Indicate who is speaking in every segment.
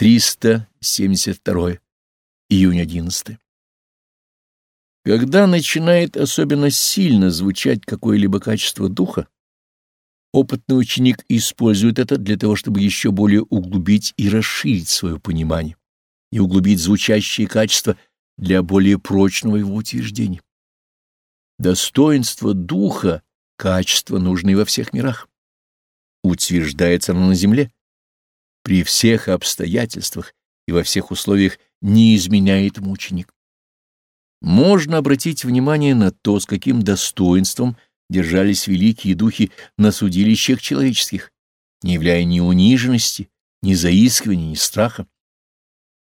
Speaker 1: 372. Июнь 11. Когда начинает особенно сильно звучать какое-либо качество духа, опытный ученик использует это для того, чтобы еще более углубить и расширить свое понимание и углубить звучащие качества для более прочного его утверждения. Достоинство духа — качество, нужное во всех мирах. Утверждается оно на земле, при всех обстоятельствах и во всех условиях не изменяет ему ученик. Можно обратить внимание на то, с каким достоинством держались великие духи на судилищах человеческих, не являя ни униженности, ни заискивания, ни страха.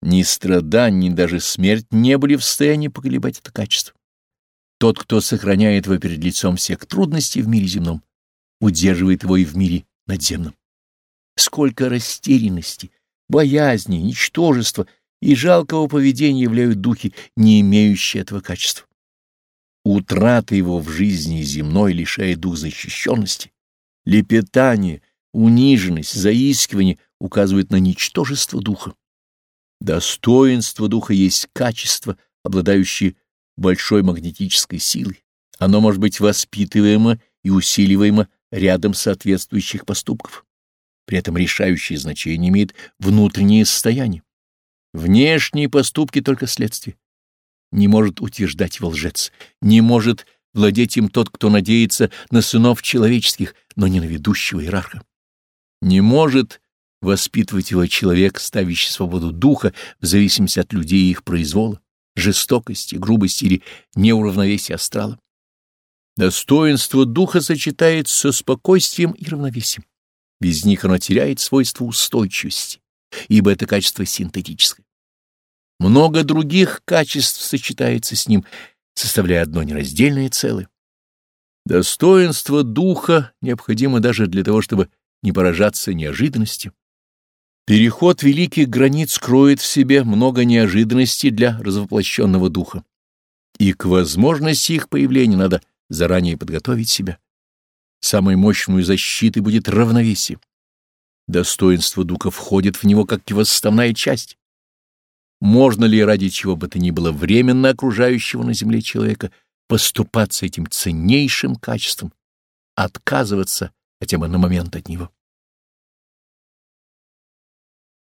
Speaker 1: Ни страдания, ни даже смерть не были в состоянии поколебать это качество. Тот, кто сохраняет его перед лицом всех трудностей в мире земном, удерживает его и в мире надземном. Сколько растерянности, боязни, ничтожества и жалкого поведения являют духи, не имеющие этого качества. Утрата его в жизни земной лишает дух защищенности. Лепетание, униженность, заискивание указывают на ничтожество духа. Достоинство духа есть качество, обладающее большой магнетической силой. Оно может быть воспитываемо и усиливаемо рядом соответствующих поступков. При этом решающее значение имеет внутреннее состояние. Внешние поступки только следствие. Не может утверждать его лжец, не может владеть им тот, кто надеется на сынов человеческих, но не на ведущего иерарха. Не может воспитывать его человек, ставящий свободу духа в зависимости от людей и их произвола, жестокости, грубости или неуравновесия астрала. Достоинство духа сочетается со спокойствием и равновесием. Без них оно теряет свойство устойчивости, ибо это качество синтетическое. Много других качеств сочетается с ним, составляя одно нераздельное целое. Достоинство духа необходимо даже для того, чтобы не поражаться неожиданностью. Переход великих границ кроет в себе много неожиданностей для развоплощенного духа, и к возможности их появления надо заранее подготовить себя. Самой мощной защитой будет равновесие. Достоинство духа входит в него как его составная часть. Можно ли ради чего бы то ни было временно окружающего на земле человека поступаться этим ценнейшим качеством, отказываться хотя бы на момент от него?